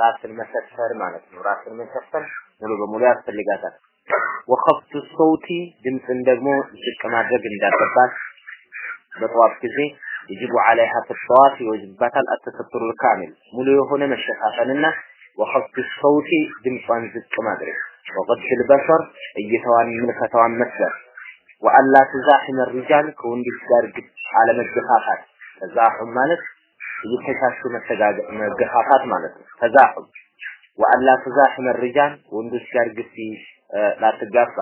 ራስን መሰፈር ማለት ነው። ራስን መሰፈር ሙሉ በሙሉ ያስፈልጋታል። ወኸፍቱ ሰውቲ ድምፅን ደግሞ ዝቅ ማድረግ እንዳለባት በጠዋፍ ጊዜ يجب عليها في الطواف ይወጅባታል التستر الكامل ሙሉ የሆነ መሸፋፈንና وخفض الصوت ድምጿን ዝቅ ማድረግ وغض البصر እይታዋን ምልከታዋን መስበር ወአላ ተዛህነ ሪጃል ከወንዶች ጋር ግድ አለመገፋፋት ተዛሁም ማለት እየተሻሹ መገፋፋት ማለት ነው። ተዛሁም ወአላ ተዛህነ ሪጃል ወንዶች ጋር ግድ ላትጋፋ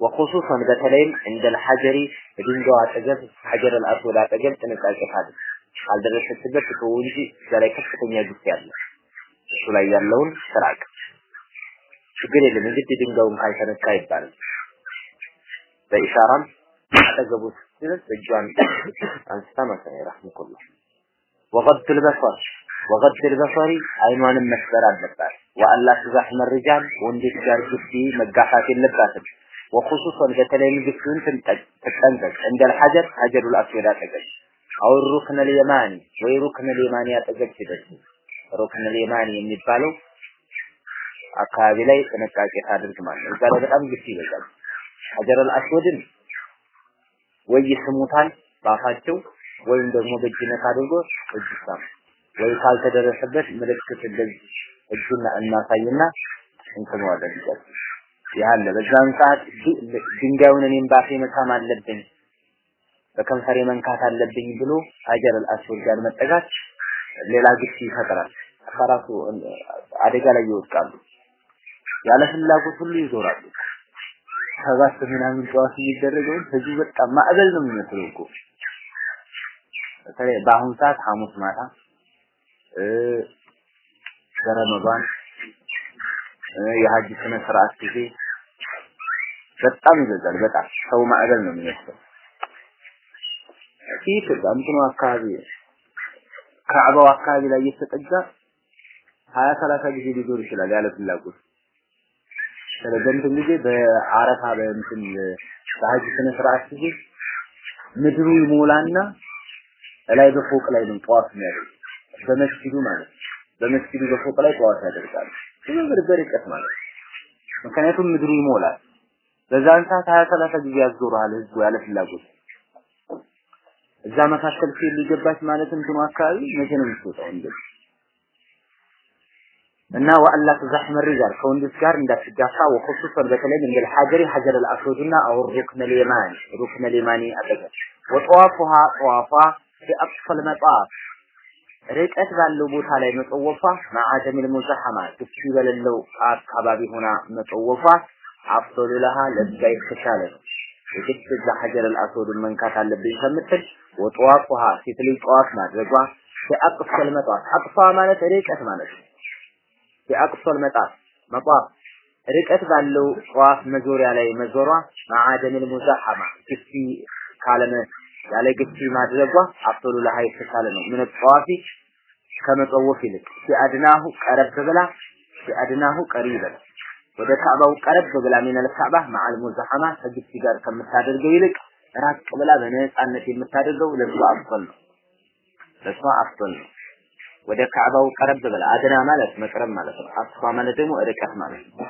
ወኹሱሰን በተለይም እንደ ልሐጀሪ ድንጋዩ አጠገብ ሐጀር አልአስወድ አጠገብ ጥንቃቄ ታድርግ። ካልደረሰችበት ተው እንጂ እዛ ላይ ከፍተኛ ግፍ ያለ እሱ ላይ ያለውን ስራቅ ችግር የለም እንግዲህ ድንጋዩን ካልተነካ ይባላል። በኢሻራም አጠገቡት ሲደርስ እጇን አንስታ ማለት ነው ረህመኩላህ ልበሰር ወገድ ልበሰሪ አይኗንም መስበር አለባት። ወአላ ትዛህ መርጃን ወንዶች ጋር ግፊ መጋፋት የለባትም። ወኹሱሰን በተለይም ግፊውን ትጠንቀቅ። እንደ ልሐጀር ሐጀሩል አስወድ አጠገብ አው ሩክነ ልየማኒ ወይ ሩክነ ልየማኒ አጠገብ ሲደርስ ሩክነ ልየማኒ የሚባለው አካባቢ ላይ ጥንቃቄ ታድርግ ማለት እዛ ላይ በጣም ግፊ ይበዛል። ሀጀረል አስወድን ወይ ይስሙታል ባፋቸው ወይም ደግሞ በእጅነት አድርጎ እጅ ሳም ወይ ካልተደረሰበት ምልክት እንደዚህ እጁን እናሳይና እንተነዋለን ይላል። ያለ በዛን ሰዓት ድንጋዩን እኔም ባፌ መሳም አለብኝ በከንፈሬ መንካት አለብኝ ብሎ ሀጀረል አስወድ ጋር መጠጋት ሌላ ግፊ ይፈጥራል። ከራሱ አደጋ ላይ ይወድቃሉ። ያለ ፍላጎት ሁሉ ይዞራሉ። ሰባት ምናምን ጠዋት የሚደረገውን ህዝቡ በጣም ማዕበል ነው የሚመስለው እኮ በተለይ በአሁኑ ሰዓት ሐሙስ ማታ በረመዳን የሀጅ ስነ ስርዓት ጊዜ በጣም ይበዛል። በጣም ሰው ማዕበል ነው የሚመስለው። ፊት እንትኑ አካባቢ ካዕባው አካባቢ ላይ እየተጠጋ ሀያ ሰላሳ ጊዜ ሊዞር ይችላል ያለ ፍላጎት። ስለዚህ ጊዜ በአረፋ በእንትን በሀጅ ስነ ስርዓት ጊዜ ምድሩ ይሞላና ላይ በፎቅ ላይ ነው ጠዋፍ የሚያደርግ በመስጊዱ ማለት በመስጊዱ በፎቅ ላይ ጠዋፍ ያደርጋሉ። ብዙ ብርበር ርቀት ማለት ምክንያቱም ምድሩ ይሞላል። በዛን ሰዓት ሀያ ሰላሳ ጊዜ ያዞረሃል ህዝቡ ያለ ፍላጎት። እዛ መካከል ሲል ሊገባች ማለት እንትኑ አካባቢ መቼ ነው የምትወጣው እንደዚህ እና ወአላ ተዛሕመ ሪጃል ከወንዶች ጋር እንዳትጋፋ ወኹሱሰን በተለይም እንደ ሐጀሪ ሐጀር አልአስወድና አው ሩክነ ልየማኒ ሩክነ ልየማኒ አጠገብ ወጠዋፉሃ ጠዋፏ ቢአቅፈል መጣፍ ርቀት ባለው ቦታ ላይ መጠወፏ ማዓደሚል ሙዛሐማ ግፊ በሌለው አካባቢ ሆና መጠወፏ አፍዶሉ ለሃ ለዛ የተሻለ ነው። የግድ እዛ ሐጀር አልአስወድን መንካት አለብኝ ከምትል ወጠዋፉሃ ሴት ልጅ ጠዋፍ ማድረጓ ቢአቅፈል መጣፍ አቅፋ ማለት ርቀት ማለት ነው። የአቅሶል መጣፍ መጣፍ ርቀት ባለው ጠዋፍ መዞሪያ ላይ መዞሯ ማዓደሚል ሙዛሐማ ግፊ ካለመ ያለ ግፊ ማድረጓ አፍሉ ለሃ የተሻለ ነው። ምን ጠዋፊ ከመጠወፍ ይልቅ ሲአድናሁ ቀረብ ብላ ሲአድናሁ ቀሪበን ወደ ካዕባው ቀረብ ብላ ሚነል ካዕባ መዓል ሙዛሐማ ከግፊ ጋር ከምታደርገው ይልቅ ራቅ ብላ በነፃነት የምታደርገው ለሷ አፍል ነው። ለሷ አፍል ነው። ወደ ካዕባው ቀረብ ብላ አድና ማለት መቅረብ ማለት ነው። አጥፋ ማለት ደግሞ ርቀት ማለት ነው።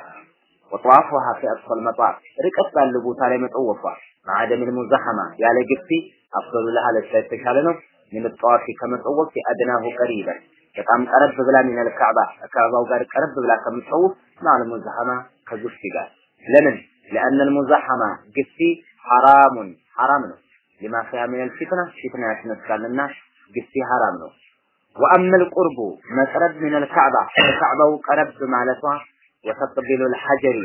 ወጧፉሃ ፊ አጥፈል መጣፍ ርቀት ባለው ቦታ ላይ መጠወፏ ማዕደም ሙዛሐማ ያለ ግፊ አፍሉ ለሃ ለሳ የተሻለ ነው። ምን ጠዋፊ ከመጠወፍ አድናሁ ቀሪበን በጣም ቀረብ ብላ ሚነል ካዕባ ከካዕባው ጋር ቀረብ ብላ ከምትጠውፍ ማል ሙዛሐማ ከግፊ ጋር ለምን لأن المزاحمة ግፊ ሐራሙን ሐራም ነው። لما فيها من الفتنة ፊትና ያስነሳልና ግፊ ሐራም ነው። ወአመል ቁርቡ መቅረብ ሚነል ካዕባ ከካዕባው ቀረብ ማለቷ ወተቅቢሉ ልሐጀሪ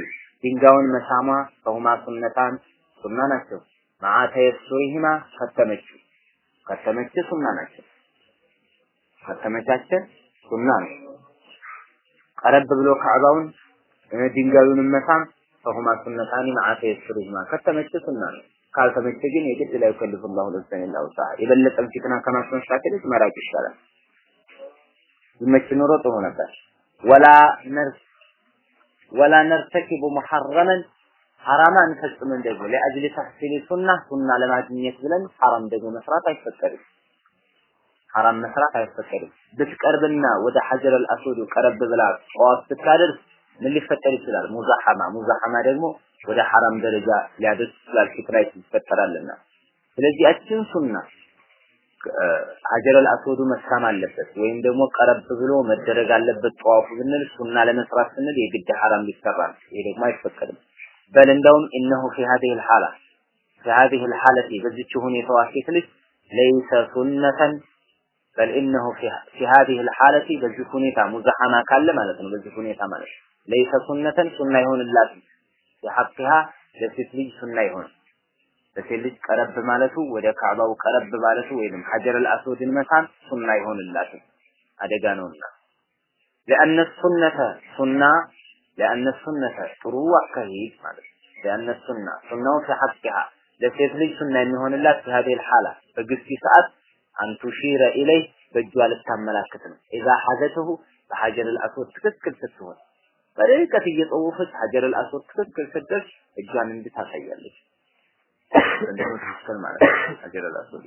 ድንጋዩን መሳሟ ፈሁማ ሱነታን ሱና ናቸው። ማዓተ የሱሪሂማ ከተመችው ከተመች ሱና ናቸው። ከተመቻቸ ሱና ነው። ቀረብ ብሎ ካዕባውን ድንጋዩን መሳም ፈሁማ ሱነታኒ ማዓተ የሱሪሂማ ከተመች ሱና ነው። ካልተመቸ ግን የግድ ላይ ከልፍ ላሁ ለሰን ላውሳ የበለጠም ፊትና ከማስመሻከል መራቅ ይሻላል። ይመች ኖሮ ጥሩ ነበር። ወላ ነርስ ወላ ነርተኪቡ ሙሐረመን ሐራማ አንፈጽምም ደግሞ ለአጅሊ ተሕሲሊ ሱና ሱና ለማግኘት ብለን ሐራም ደግሞ መስራት አይፈቀድም። ሐራም መስራት አይፈቀድም። ብትቀርብና ወደ ሐጀረል አስወዱ ቀረብ ብላ ጠዋፍ ብታደርስ ምን ሊፈጠር ይችላል? ሙዛሐማ ሙዛሐማ ደግሞ ወደ ሐራም ደረጃ ሊያደርስ ይችላል። ፊትራ ይፈጠራልና ስለዚህ ያችን ሱና አጀረል አስወዱ መሳም አለበት ወይም ደግሞ ቀረብ ብሎ መደረግ አለበት ጠዋፉ ብንል ሱና ለመስራት ስንል የግድ ሐራም ሊሰራ ነው። ይሄ ደግሞ አይፈቀድም። በል እንደውም እነሆ ፊ ሀዚህ ልሓላ ፊ ሀዚህ ልሓለቲ በዚች ሁኔታዋ ሴት ልጅ ለይሰ ሱነተን በል እነሆ ፊ ሀዚህ ልሓለቲ በዚህ ሁኔታ ሙዛሐማ ካለ ማለት ነው። በዚህ ሁኔታ ማለት ነው። ለይሰ ሱነተን ሱና ይሆንላት ፊ ሐቅሃ ለሴት ልጅ ሱና ይሆን ለሴት ልጅ ቀረብ ማለቱ ወደ ካዕባው ቀረብ ማለቱ ወይንም ሐጀረል አስወድን መሳም ሱና ይሆንላትም አደጋ ነውና ለአነ ሱነተ ሱና ለአነ ሱነተ ጥሩ አካሄድ ማለት ለአነ ሱና ሱናው ፊሐቅሃ ለሴት ልጅ ሱና የሚሆንላት ሀዲል ሐላ በግስቲ ሰዓት አንቱሺረ ኢለይህ በእጇ ልታመላክት ነው ኢዛ ሐዘተሁ በሐጀረል አስወድ ትክክል ስትሆን በርቀት እየጠወፈች ሐጀረል አስወድ ትክክል ስትደርስ እጇን እንድታሳያለች። እንደሆነ ትክክል ማለት ነው። ሀጀር አልአስወድ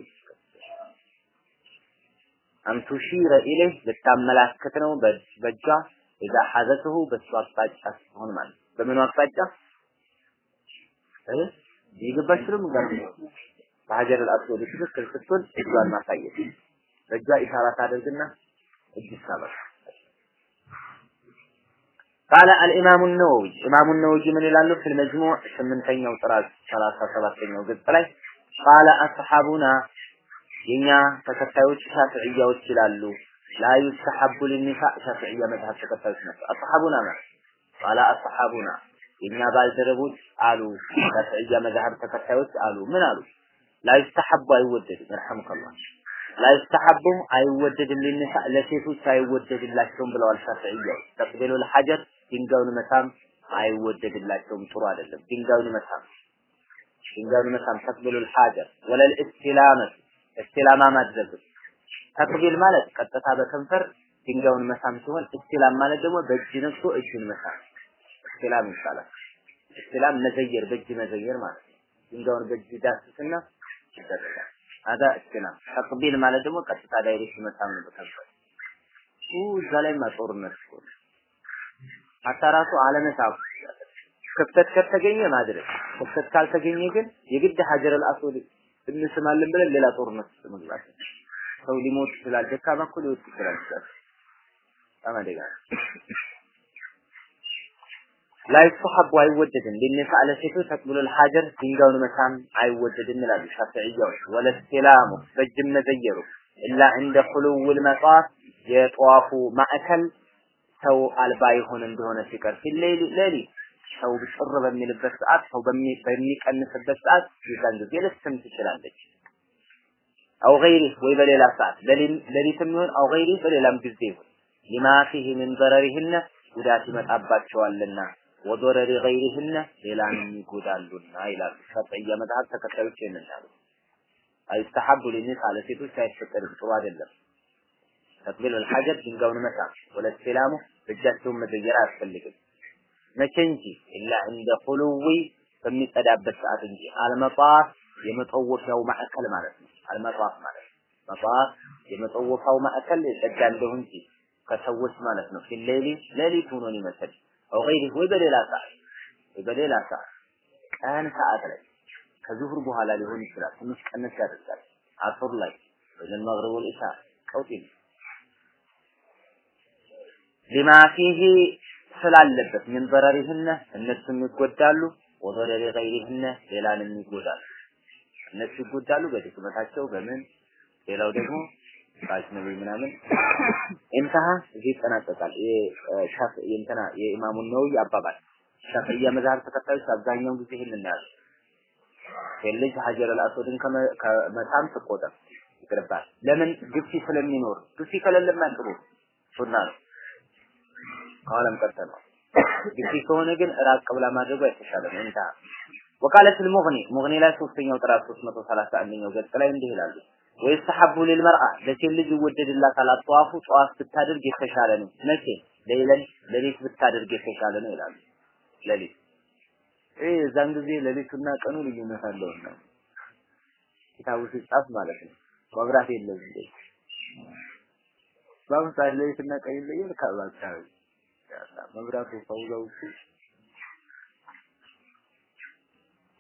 አንቱ ሺረ ኢለህ ልታመላክት ነው በእጇ ኢዛ ሐዘተሁ በሱ አቅጣጫ ሲሆን ማለት በምኑ አቅጣጫ ይገባችሁም ጋር በሀጀር አልአስወድ ትክክል ስትሆን እጇን ማሳየት በእጇ ኢሻራ ታደርግና እጅ ይሳባል። ቃለ አልኢማሙ ነወዊ ኢማሙ ነወዊ ምን ይላሉ? ፊል መጅሙዕ ስምንተኛው ጥራት ሰላሳ ሰባተኛው ገጽ ላይ ቃለ አስሐቡና የኛ ተከታዮች ሻፊዕያዎች ይላሉ ላ ዩስተሐቡ ሊኒሳ ሻፊዕያ መዝሀብ ተከታዮች ናቸው። አስሐቡና ማለት ቃለ አስሐቡና ባልደረቦች አሉ ሻፊዕያ መዝሀብ ተከታዮች አሉ። ምን አሉ? ላ ዩስተሐቡ አይወደድም። ረሐመከላህ ላ ዩስተሐቡ አይወደድም። ሊኒሳ ለሴቶች አይወደድላቸውም ብለዋል ሻፊዕያዎች ተቅቢሉል ሐጀር ድንጋዩን መሳም አይወደድላቸውም። ጥሩ አይደለም። ድንጋዩን መሳም ድንጋዩን መሳም። تقبيل الحجر والاستلام ማድረግ። تقبيل ማለት ቀጥታ በከንፈር ድንጋዩን መሳም ሲሆን استلام ማለት ደግሞ በእጅ ነክቶ እጁን መሳም። استلام ይባላል استلام መዘየር በእጅ መዘየር ማለት ነው። ድንጋዩን በእጅ ዳስስና ይደረጋል። አዳ استلام تقبيل ማለት ደግሞ ቀጥታ direct መሳም ነው በከንፈር። እዛ ላይ ጦርነት ነው ሀታ ራሱ አለመሳብ ክፍተት ከተገኘ ማድረግ ክፍተት ካልተገኘ ግን የግድ ሀጀር አልአስወድ እንስማለን ብለን ሌላ ጦርነት መግባት። ሰው ሊሞት ይችላል ደካማ እኮ ሊወጥ ይችላል። በጣም አደጋ ላይ ሱሐቡ አይወደድም ሊነሳ አለ ሴቶች ተቅብሉል ሀጀር ድንጋዩን መሳም አይወደድም ይላሉ ሻፊዕያዎች ወለስቲላሙ በእጅም መዘየሩ ኢላ እንደ ሁሉውል መጧፍ የጧፉ ማዕከል ሰው አልባ የሆነ እንደሆነ ሲቀር ፊሌሊ ሌሊት ሰው ጥር በሚልበት ሰዓት ሰው በሚቀንስበት ሰዓት የዛን ጊዜ ልትስም ትችላለች። አው ገይሪ ወይ በሌላ ሰዓት ሌሊትም ይሁን አው ገይሪ በሌላም ጊዜ ይሁን ሊማ ፊሂ ምን ዘረሪህነ ጉዳት ይመጣባቸዋልና ወዶረሪ ገይሪህነ ሌላንም ይጎዳሉና ይላሉ። ሸርጥያ መጽሐፍ ተከታዮች ይንናሉ። አይስተሐቡ ሊኒሳ ለሴቶች አይፈቀድም፣ ጥሩ አይደለም። ተቅቢል ልሐጀር ድንጋዩን መሳም ወለስተላሙ እጃቸውን መዘየር አያስፈልግም መቼ እንጂ ኢላ እንደ ሁሉዊ በሚጸዳበት ሰዓት እንጂ አልመጣፍ የመጠወፊያው ማዕከል ማለት ነው አልመጣፍ ማለት መጣፍ የመጠወፊያው ማዕከል የጸዳ እንደሁ እንጂ ከሰዎች ማለት ነው ፊሌሊ ሌሊት ሆኖን ይመስል አው ገይሪ ወይ በሌላ ሰዓት ወይ በሌላ ሰዓት ቀን ሰዓት ላይ ከዙሁር በኋላ ሊሆን ይችላል ትንሽ ቀነስ ያደርጋል አሱር ላይ ወይም መግሪብ ወልኢሻ ቀውጢ ነው ሊማ ፊሂ ስላለበት ምን በረሪህነ እነሱም ይጎዳሉ። ወበረሪ ገይሪህነ ሌላንም ይጎዳሉ። እነሱ ይጎዳሉ በድክመታቸው በምን? ሌላው ደግሞ በአጅነቢ ምናምን ኢንተሃ እዚህ ይጠናቀቃል። የሻፍ የእንትና የኢማሙ ነወዊ አባባል። ሻፍዕያ መዝሀብ ተከታዮች አብዛኛውን ጊዜ ይህን እናያሉ የልጅ ሀጀር አልአስወድን ከመሳም ትቆጠር ይቅርባል ለምን? ግፊ ስለሚኖር። ግፊ ከሌለማ ጥሩ ሱና ነው ኋላም ቀጠለዋል። ግፊት ከሆነ ግን ራቅ ብላ ማድረጉ አይተሻለም። እንታ ወቃለት ልሙግኒ ሙግኒ ላይ ሶስተኛው ጥራት 331ኛው ገጽ ላይ እንዲህ ይላሉ ወይስተሐቡ ሊልመርአ ለሴት ልጅ ይወደድላታል። አጠዋፉ ጠዋፍ ብታደርግ የተሻለ ነው። መቼ ሌሊት ሌሊት ብታደርግ የተሻለ ነው ይላሉ። ሌሊት ይህ እዛን ጊዜ ሌሊቱና ቀኑ ልዩነት አለውና ኪታቡ ሲጻፍ ማለት ነው። መብራት የለም እንዴ? በአሁኑ ሰዓት ሌሊትና ቀን ይለያል። ከአካባቢ አካባቢ መብራቱ ፈውዘው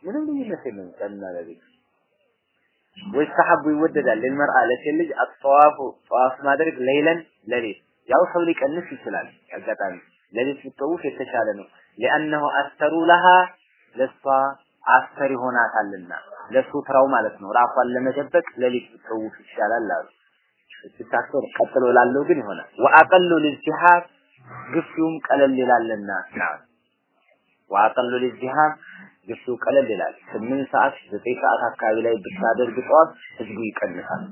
ምንም ልዩነት የለም ቀንና ሌሊት ወይስተሐቡ ይወደዳል ለልመርአ ለሴት ልጅ አጥዋፉ ጠዋፍ ማድረግ ሌይለን ሌሊት ያው ሰው ሊቀንስ ይችላል ያጋጣሚ ሌሊት ቢጠውፍ የተሻለ ነው لانه አስተሩ ለሃ ለሷ አስተር ይሆናታልና ለሱትራው ማለት ነው ራሷን ለመደበቅ ሌሊት ቢጠውፍ ይሻላል አሉ ስታሰር ቀጥሎ ላለው ግን ይሆናል ወአቀሉ ልጅሃድ ግፊውም ቀለል ይላልና ወአቀሉ ልጅሃድ ግፊው ቀለል ይላል። ስምንት ሰዓት ዘጠኝ ሰዓት አካባቢ ላይ ብታደርግ ጠዋት ህዝቡ ይቀንሳል።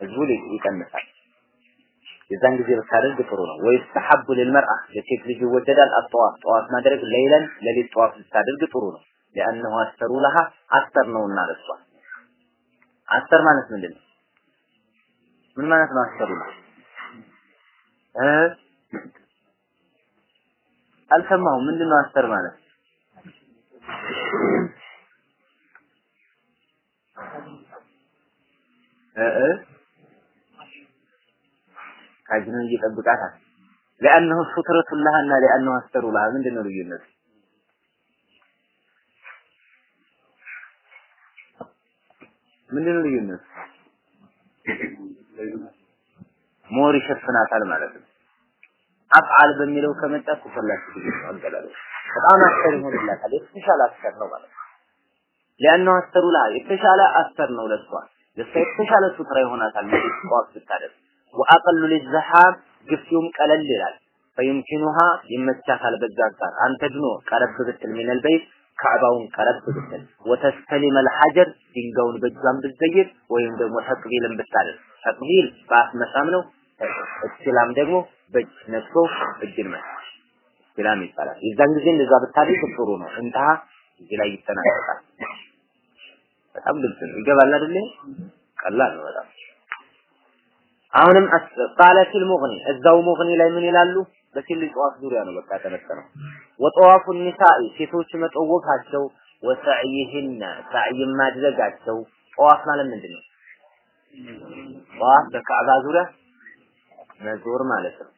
ህዝቡ ይቀንሳል። የዛን ጊዜ ብታደርግ ጥሩ ነው። ወይስተሐቡ ልልመርአ ለሴት ልጅ ይወደዳል። አጠዋፍ ጠዋፍ ማድረግ ሌይለን ሌሊት ጠዋፍ ብታደርግ ጥሩ ነው። ለአነሁ አስተሩ ለሃ አስተር ነውና ለሷ አስተር ማለት ምንድን ነው? ምን ማለት ነው አስተሩ ለሃ እ አልሰማሁም። ምንድን ነው አስተር ማለት? እ ካጅኑን እየጠብቃታል። ለአንሁ ሱትረቱ ለሃ እና ለአንሁ አስተሩ ለሃ ምንድን ነው ልዩነቱ? ምንድን ነው ልዩነቱ? ሞር ይሸፍናታል ማለት ነው። አፍዓል በሚለው ከመጣ ተፈላችሁ አገላለጽ። በጣም አስተር ይሆንላታል። የተሻለ አስተር ነው ማለት ነው። ሊያነው አስተሩ ላ የተሻለ አስተር ነው ለሷ። ለሷ የተሻለ ሱትራ ይሆናታል ጠዋፍ ስታደርግ ወአቀሉ ሊዘሃብ ግፊውም ቀለል ይላል። ፈይምኪኑሃ ይመቻታል በዛ አንጻር አንተ ድኖ ቀረብ ብትል ሚነል በይት ካዕባውን ቀረብ ብትል። ወተስተሊመ አልሐጀር ድንጋዩን በእጇን ብትዘይር ወይም ደግሞ ተቅቢልን ብታደርግ። ተቅቢል በአፍ መሳም ነው እስቲላም ደግሞ በእጅ ነክቶ እጅን መሳም እስቲላም ይባላል። የዛን ጊዜ እንደዛ ብታደርግ ጥሩ ነው። እንተሃ እዚህ ላይ ይጠናቀቃል። በጣም ግልጽ ነው። ይገባል አይደል? ቀላል ነው በጣም። አሁንም ቃለት ሙግኒ እዛው ሙግኒ ላይ ምን ይላሉ? በሲል ጠዋፍ ዙሪያ ነው በቃ ተነጠነው። ወጠዋፉ ኒሳኢ ሴቶች መጠወፋቸው ወሰዕይህነ ሰዕይ ማድረጋቸው ጠዋፍ ማለት ምንድን ነው? ጠዋፍ በካዕባ ዙሪያ መዞር ማለት ነው።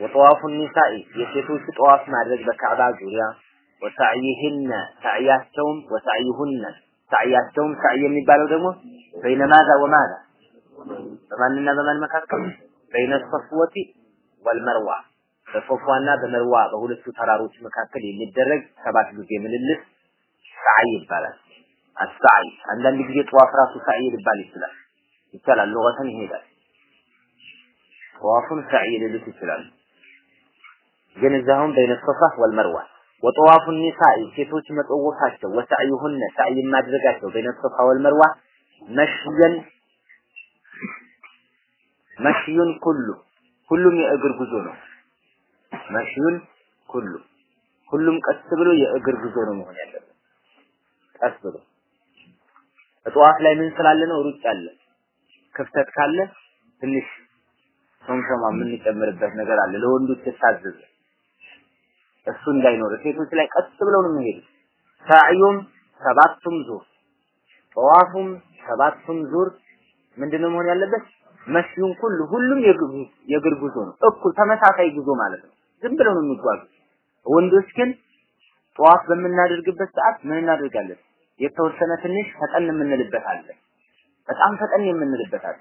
ወጠዋፉ ኒሳኢ የሴቶች ጠዋፍ ማድረግ በካዕባ ዙሪያ ወሰዕይህነ ሰዕያቸውም ወሰዕይሁነ ሰዕያቸውም ሰዕይ የሚባለው ደግሞ በይነማዛ ወማዛ በማንና በማን መካከል በይነ ሶፍወቲ ወልመርዋ በሶፍዋና በመርዋ በሁለቱ ተራሮች መካከል የሚደረግ ሰባት ጊዜ ምልልስ ሰዓይ ይባላል። አሳይ አንዳንድ ጊዜ ጠዋፍ ራሱ ሰዓይ ሊባል ይችላል ይቻላል። ሉገተን ይሄዳል። ጠዋፉን ሰዓይ ሊሉት ይችላል። ግን እዛሁን በይነ ሶፋ ወልመርዋ ወጠዋፉ ኒሳኢ ሴቶች መጠወፋቸው ወሰዕዩሁነ ሰዕይ ማድረጋቸው በይነ ሶፋ ወልመርዋ መሽየን መሽዩን ኩሉ ሁሉም የእግር ጉዞ ነው። መሽዩን ኩሉ ሁሉም ቀስ ብሎ የእግር ጉዞ ነው መሆን ያለበት። ቀስ ብሎ እጠዋፍ ላይ ምን ስላለ ነው? ሩጭ አለ። ክፍተት ካለ ትንሽ ሶምሶማ የምንጨምርበት ነገር አለ። ለወንዶች የታዘዘ እሱ እንዳይኖር ሴቶች ላይ ቀስ ብለው ነው የሚሄዱት። ሳዕዩም ሰባቱም ዙር ጠዋፉም ሰባቱም ዙር ምንድነው መሆን ያለበት? መሽዩን ሁሉ ሁሉም የእግር ጉዞ ነው። እኩል ተመሳሳይ ጉዞ ማለት ነው። ዝም ብለው ነው የሚጓዙት። ወንዶች ግን ጠዋፍ በምናደርግበት ሰዓት ምን እናደርጋለን? የተወሰነ ትንሽ ፈጠን የምንልበት አለ። በጣም ፈጠን የምንልበት አለ።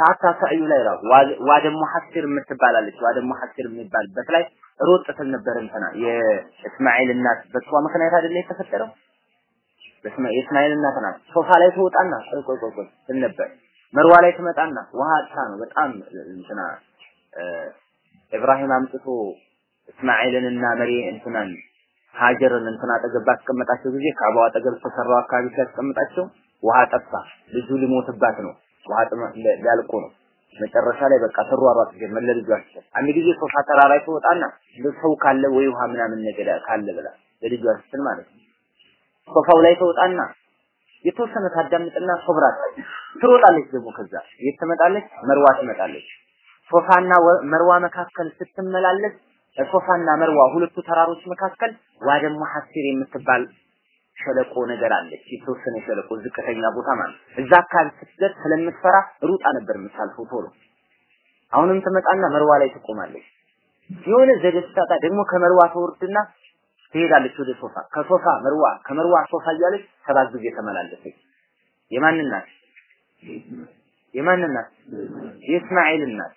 ሀታ ሰዕዩ ላይ ራሱ ዋደ ሙሐሲር የምትባላለች ዋደ ሙሐሲር የሚባልበት ላይ ሮጥ ስል ነበር እንትና የእስማኤል እናት በሷ ምክንያት አይደለ የተፈጠረው የእስማኤል እናት ናት። ሶፋ ላይ ትወጣና ቆይ ቆይ ቆይ ስል ነበር መርዋ ላይ ትመጣና ውሃ ነው በጣም እንትና ኢብራሂም አምጥቶ እስማኤልንና መሪ እንትናን ሀጀርን እንትና አጠገብ ባስቀመጣቸው ጊዜ ከአባው አጠገብ ተሰራው አካባቢ ሲያስቀምጣቸው ውሃ ጠፋ። ልጁ ሊሞትባት ነው። ውሃ ሊያልቁ ነው። መጨረሻ ላይ በቃ ተሯሯጥ ጀመር ለልጇ አንድ ጊዜ ሶፋ ተራራ ላይ ትወጣና ሰው ካለ ወይ ውሃ ምናምን ነገር ካለ ብላ ለልጇ ስትል ማለት ነው። ሶፋው ላይ ትወጣና የተወሰነ ታዳምጥና ሶብራ ትሮጣለች። ደግሞ ከዛ የት ትመጣለች? መርዋ ትመጣለች። ሶፋና መርዋ መካከል ስትመላለስ ሶፋና መርዋ ሁለቱ ተራሮች መካከል ዋደ ሙሐሲር የምትባል ሸለቆ ነገር አለች። የተወሰነ ሸለቆ ዝቅተኛ ቦታ ማለት እዛ አካባቢ ስትደርስ ስለምትፈራ ሩጣ ነበር የምታልፈው ቶሎ አሁንም ትመጣና መርዋ ላይ ትቆማለች። የሆነ ዘዴ ስታጣ ደግሞ ከመርዋ ትወርድና ትሄዳለች ወደ ሶፋ፣ ከሶፋ መርዋ፣ ከመርዋ ሶፋ እያለች ሰባት ጊዜ ተመላለሰች። የማን ናት? የማን ናት? የእስማኤል ናት።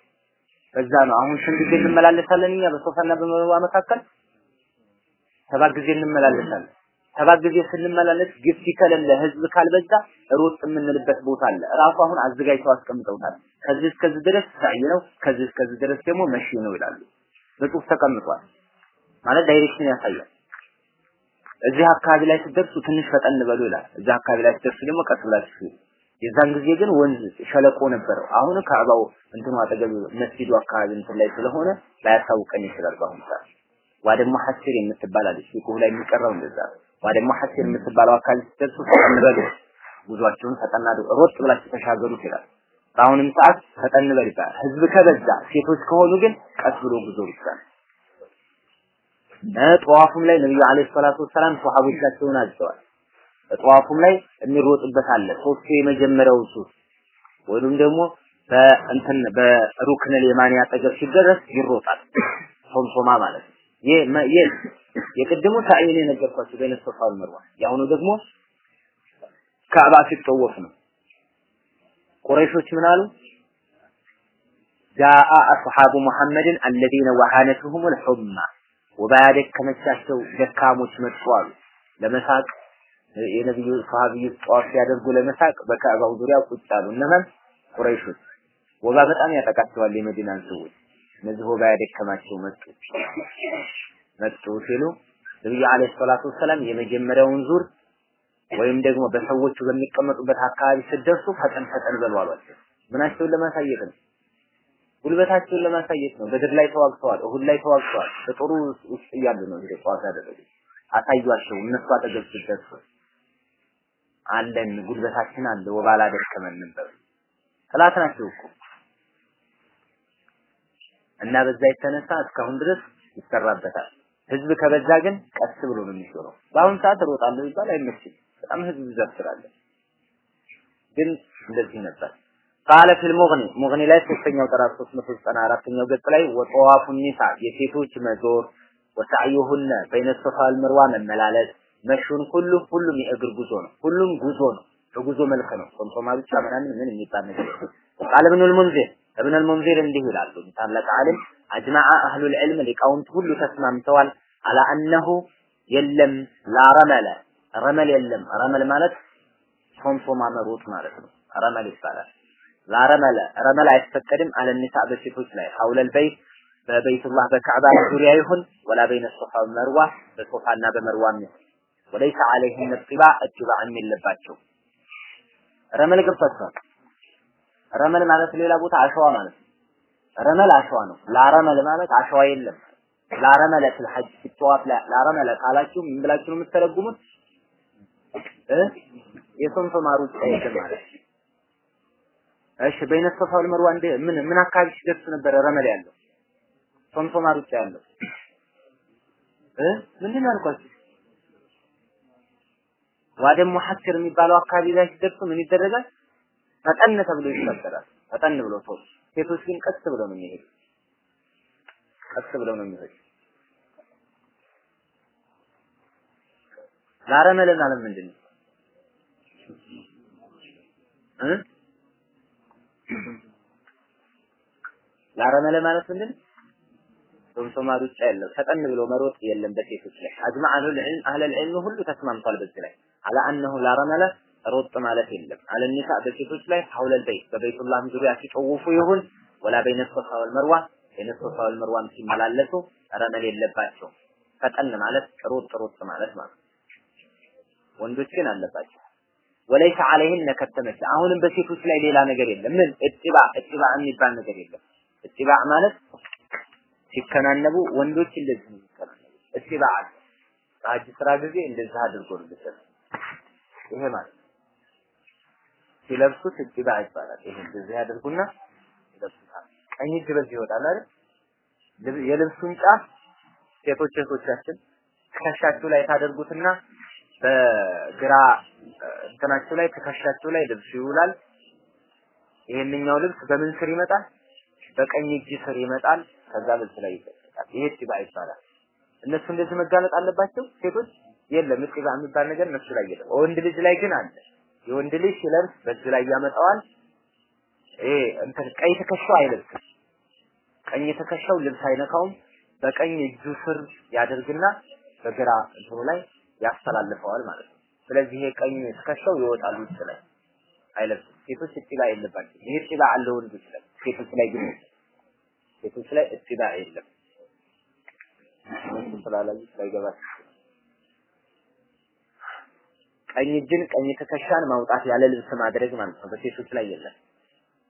በዛ ነው አሁን ስንት ጊዜ እንመላለሳለን እኛ በሶፋና በመርዋ መካከል ሰባት ጊዜ እንመላለሳለን። ሰባት ጊዜ ስንመላለስ ግፊ ከሌለ ህዝብ ካልበዛ ሮጥ የምንልበት ቦታ አለ። ራሱ አሁን አዘጋጅተው አስቀምጠውታል። ከዚህ እስከዚህ ድረስ ሳይ ነው፣ ከዚህ እስከዚህ ድረስ ደግሞ መሺ ነው ይላሉ። በጽሁፍ ተቀምጧል ማለት direction ያሳያል። እዚህ አካባቢ ላይ ስትደርሱ ትንሽ ፈጠን በሉ ይላል። እዚህ አካባቢ ላይ ስትደርሱ ደግሞ ቀስ ብላችሁ የዛን ጊዜ ግን ወንዝ ሸለቆ ነበረው። አሁን ከአባው እንትኑ አጠገብ መስጊዱ አካባቢ እንትን ላይ ስለሆነ ላያሳውቀን ይችላል። በአሁኑ ሰዓት ዋ ደግሞ ሐሲር የምትባል አለች። ፊቅህ ላይ የሚቀረው እንደዛ ነው። ደግሞ ሐሲር የምትባለው አካባቢ ስትደርሱ ፈጠን በሉ፣ ጉዟችሁን ፈጠን ሮጥ ብላችሁ ተሻገሩት ይላል። በአሁንም ሰዓት ፈጠን በል ይባላል። ህዝብ ከበዛ ሴቶች ከሆኑ ግን ቀስ ብሎ ጉዞ ብቻ ነው። ጠዋፉም ላይ ነብዩ አለይሂ ሰላቱ ወሰላም ሷሃቦቻቸውን አዘዋል። ጠዋፉም ላይ የሚሮጥበት አለ። ሶስቱ የመጀመሪያው ሱፍ ወይም ደግሞ በእንትን በሩክን የማኒ አጠገብ ሲደረስ ይሮጣል። ሶምሶማ ማለት ነው። የቅድሙ ታይን የነገርኳችሁ በይነ ሶፋ ወልመርዋ የአሁኑ ደግሞ ካዕባ ሲጠወፍ ነው። ቁረይሾች ምን አሉ? ጃአ አስሐቡ ሙሐመድን አለዚነ ወሃነትሁም ልሑማ ወባ ያደከመቻቸው ደካሞች መጡ አሉ። ለመሳቅ የነብዩ ሰሃቢዩ ጠዋፍ ሲያደርጉ ለመሳቅ በካዕባው ዙሪያ ቁጭ አሉ። እነማን? ቁረይሾች። ወባ በጣም ያጠቃቸዋል የመዲናን ሰዎች። እነዚህ ወባ ያደከማቸው መጡ መጡ ሲሉ ነብዩ አለይሂ ሰላቱ ወሰላም የመጀመሪያውን ዙር ወይም ደግሞ በሰዎቹ በሚቀመጡበት አካባቢ ስትደርሱ ፈጠን ፈጠን በሉ አሏቸው። ምናቸውን ለማሳየት ነው? ጉልበታቸውን ለማሳየት ነው። በድር ላይ ተዋግተዋል፣ እሁድ ላይ ተዋግተዋል። በጦሩ ውስጥ እያሉ ነው እንግዲህ ጠዋት ያደረጉት። አሳዩአቸው። እነሱ አጠገብ ሲደርሱ አለን ጉልበታችን አለ ወባ አላደከመንም በሉ። ጥላት ናቸው እኮ እና በዛ የተነሳ እስካሁን ድረስ ይሰራበታል። ህዝብ ከበዛ ግን ቀስ ብሎ ነው የሚሾረው። በአሁን ሰዓት እሮጣለሁ ይባል አይመችም። በጣም ህዝብ ብዛት ስላለ ግን እንደዚህ ነበር። ቃለ ፊል ሙግኒ ሙግኒ ላይ ሶስተኛው ጥራት 394ኛው ገጽ ላይ ወጠዋፉ ኒሳ የሴቶች መዞር ወሳዕዩሁነ በይነ ሶፋ ወልመርዋ መመላለስ መሹን ሁሉ ሁሉም የእግር ጉዞ ነው። ሁሉም ጉዞ ነው። በጉዞ መልክ ነው። ሶምሶማ ብቻ ምናምን ምን የሚባል ነገር قال ابن المنذر ኢብኑል ሙንዚር እንዲህ ይላሉ። ታላቅ ዓለም أجمع أهل العلم ሊቃውንት ሁሉ ተስማምተዋል على أنه የለም لا رمل رمل የለም። رمل ማለት ሶምሶማ መሮጥ ማለት ነው። رمل ይባላል። لا رمل رمل አይፈቀድም على النساء በሴቶች ላይ حول البيت በበይቱላህ በካዕባ ዙሪያ ይሁን ولا بين الصفا والمروة በሶፋና በመርዋ ይሁን وليس عليهن اضطباع اضطباع ም የለባቸው። ረመል ገብቷቸዋል። ረመል ማለት ሌላ ቦታ አሸዋ ማለት ነው። ረመል አሸዋ ነው። ላረመል ማለት አሸዋ የለም። ላረመለ ፊል ሐጅ ሲጠዋፍ ላረመለ ካላችሁ ምን ብላችሁ ነው የምትተረጉሙት? እ የሶምሶማ ሩጫ የለም ማለት እሺ። በይነ ሶፋ ወል መርዋ እንደ ምን ምን አካባቢ ሲደርስ ነበረ ረመል ያለው ሶምሶማ ሩጫ ያለው እ ምንድን ነው ያልኳችሁ? ዋደም ሙሐስር የሚባለው አካባቢ ላይ ሲደርሱ ምን ይደረጋል? ፈጠን ተብሎ ይሰበራል። ፈጠን ብሎ ሰው ሴቶች ግን ቀስ ብለው ነው የሚሄዱ። ቀስ ብለው ነው የሚሄዱ። ላረመለ ማለት ምንድን ነው? ላረመለ ማለት ምንድን ነው? ሶምሶማ ሩጫ የለም። ፈጠን ብሎ መሮጥ የለም በሴቶች ላይ። አጅማ አህለል ዒልም ሁሉ ተስማምቷል በዚህ ላይ አላ አነሁ ላረመለ ሮጥ ማለት የለም። አለ ኒሳ በሴቶች ላይ ሐውለል በይት በበይቱላህም ዙሪያ ሲጠውፉ ይሁን ወላ በይነ ሶፋ ወል መርዋ በይነ ሶፋ ወል መርዋም ሲመላለሱ ረመል የለባቸው። ፈጠን ማለት ሮጥ ሮጥ ማለት ማለት ወንዶች ግን አለባቸው። ወለይሰ ዐለይሂን ከተመቸ አሁንም በሴቶች ላይ ሌላ ነገር የለም። ምን እጥባ እጥባ የሚባል ነገር የለም። እጥባ ማለት ሲከናነቡ ወንዶች እንደዚህ ነው የሚከናነቡ። እጥባ በሐጅ ስራ ጊዜ እንደዚህ አድርጎ ነው ይሄ ማለት ሲለብሱት እጅባ ይባላል። ይሄ እንደዚህ ያደርጉና ይለብሱታል። ቀኝ እጅ በዚህ ይወጣል አይደል? የልብሱን ጫፍ ሴቶች እህቶቻችን ትከሻችሁ ላይ ታደርጉትና በግራ እንትናችሁ ላይ ትከሻችሁ ላይ ልብሱ ይውላል። ይሄንኛው ልብስ በምን ስር ይመጣል? በቀኝ እጅ ስር ይመጣል፣ ከዛ በዚህ ላይ ይጠቀቃል። ይሄ ኢትባ ይባላል። እነሱ እንደዚህ መጋለጥ አለባቸው ሴቶች? የለም ኢትባ የሚባል ነገር እነሱ ላይ የለም። ወንድ ልጅ ላይ ግን አለ። የወንድ ልጅ ሲለብስ በዚህ ላይ ያመጣዋል። ይሄ ቀይ ትከሻው አይለብስም። ቀኝ ትከሻው ልብስ አይነካውም። በቀኝ እጁ ስር ያደርግና በግራ እንትኑ ላይ ያስተላልፈዋል ማለት ነው። ስለዚህ ይሄ ቀኝ ትከሻው ይወጣል ውስጥ ላይ አይለብስም። ሴቶች እጥባ የለባቸው። ይሄ እጥባ አለ ወንዶች ላይ፣ ሴቶች ላይ ግን ሴቶች ላይ እጥባ የለም። ስላላዩ ሳይገባቸው ቀኝ እጅን ቀኝ ትከሻን ማውጣት ያለ ልብስ ማድረግ ማለት ነው። በሴቶች ላይ የለም።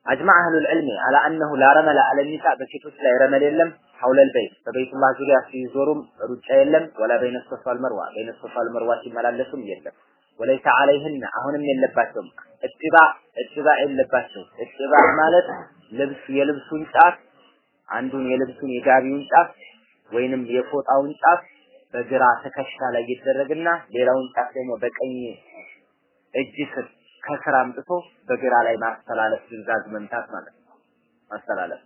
አጅማዕ አህሉል ዒልሚ አላ አነሁ ላ ረመለ አለ ኒሳ በሴቶች ላይ ረመል የለም። ሐውለል በይት በበይቱላህ ዙሪያ ሲዞሩም ሩጫ የለም። ወላ በይነ ሶፋ ወልመርዋ በይነ ሶፋ ወልመርዋ ሲመላለሱም የለም። ወለይሰ አለይህና አሁንም የለባቸውም እጥባ እጥባ የለባቸው እጥባ ማለት ልብስ የልብሱን ጫፍ አንዱን የልብሱን የጋቢውን ጫፍ ወይንም የፎጣውን ጫፍ በግራ ትከሻ ላይ ይደረግና ሌላውን ጫፍ ደግሞ በቀኝ እጅ ስር ከስር አምጥቶ በግራ ላይ ማስተላለፍ ድንዛዝ መምታት ማለት ነው። ማስተላለፍ